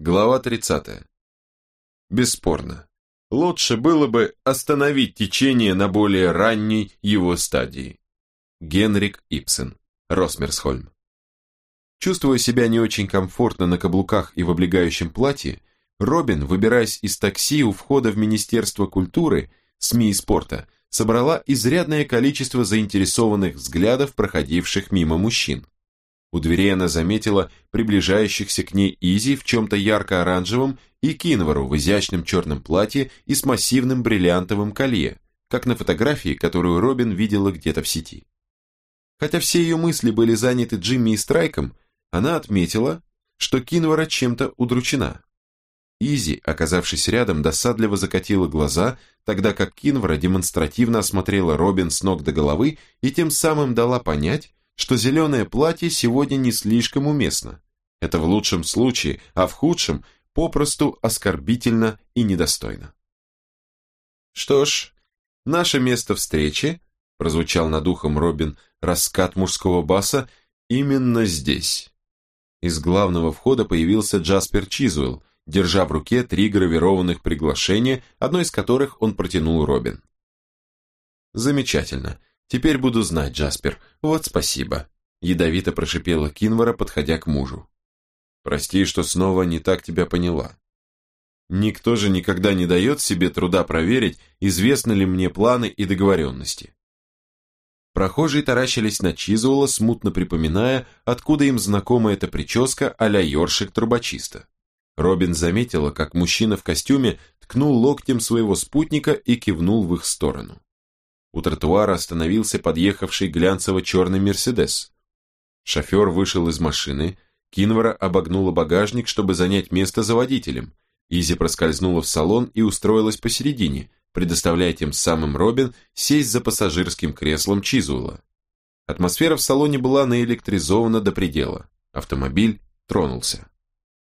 Глава 30. Бесспорно. Лучше было бы остановить течение на более ранней его стадии. Генрик Ипсен. Росмерсхольм. Чувствуя себя не очень комфортно на каблуках и в облегающем платье, Робин, выбираясь из такси у входа в Министерство культуры, СМИ и спорта, собрала изрядное количество заинтересованных взглядов проходивших мимо мужчин. У двери она заметила приближающихся к ней Изи в чем-то ярко-оранжевом и Кинвару в изящном черном платье и с массивным бриллиантовым колье, как на фотографии, которую Робин видела где-то в сети. Хотя все ее мысли были заняты Джимми и Страйком, она отметила, что Кинвара чем-то удручена. Изи, оказавшись рядом, досадливо закатила глаза, тогда как Кинвара демонстративно осмотрела Робин с ног до головы и тем самым дала понять, что зеленое платье сегодня не слишком уместно. Это в лучшем случае, а в худшем попросту оскорбительно и недостойно. Что ж, наше место встречи, прозвучал над ухом Робин раскат мужского баса, именно здесь. Из главного входа появился Джаспер Чизуэлл, держа в руке три гравированных приглашения, одно из которых он протянул Робин. Замечательно. Теперь буду знать, Джаспер. Вот спасибо. Ядовито прошипела Кинвара, подходя к мужу. Прости, что снова не так тебя поняла. Никто же никогда не дает себе труда проверить, известны ли мне планы и договоренности. Прохожие таращились на Чизуэлла, смутно припоминая, откуда им знакома эта прическа а-ля ёршик трубочиста. Робин заметила, как мужчина в костюме ткнул локтем своего спутника и кивнул в их сторону. У тротуара остановился подъехавший глянцево-черный Мерседес. Шофер вышел из машины, Кинвара обогнула багажник, чтобы занять место за водителем. Изи проскользнула в салон и устроилась посередине, предоставляя тем самым Робин сесть за пассажирским креслом Чизуэлла. Атмосфера в салоне была наэлектризована до предела. Автомобиль тронулся.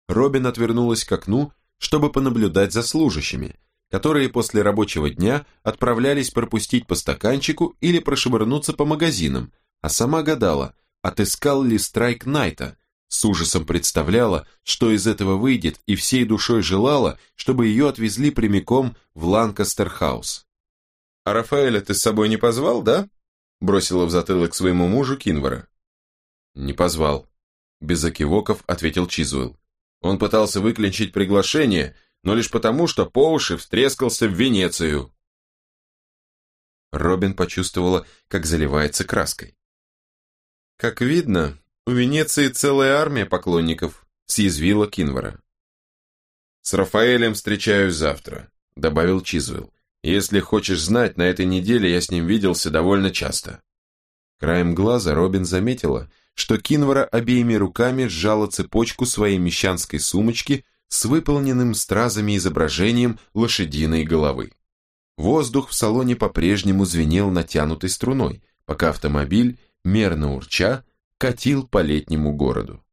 Робин отвернулась к окну, чтобы понаблюдать за служащими, которые после рабочего дня отправлялись пропустить по стаканчику или прошвырнуться по магазинам, а сама гадала, отыскал ли Страйк Найта, с ужасом представляла, что из этого выйдет, и всей душой желала, чтобы ее отвезли прямиком в Ланкастер-хаус. «А Рафаэля ты с собой не позвал, да?» бросила в затылок своему мужу Кинвара. «Не позвал», без экивоков ответил Чизуэлл. Он пытался выклинчить приглашение, но лишь потому, что по уши встрескался в Венецию. Робин почувствовала, как заливается краской. Как видно, у Венеции целая армия поклонников, съязвила Кинвара. С Рафаэлем встречаюсь завтра, добавил Чизвелл. Если хочешь знать, на этой неделе я с ним виделся довольно часто. Краем глаза Робин заметила, что Кинвара обеими руками сжала цепочку своей мещанской сумочки с выполненным стразами изображением лошадиной головы. Воздух в салоне по-прежнему звенел натянутой струной, пока автомобиль, мерно урча, катил по летнему городу.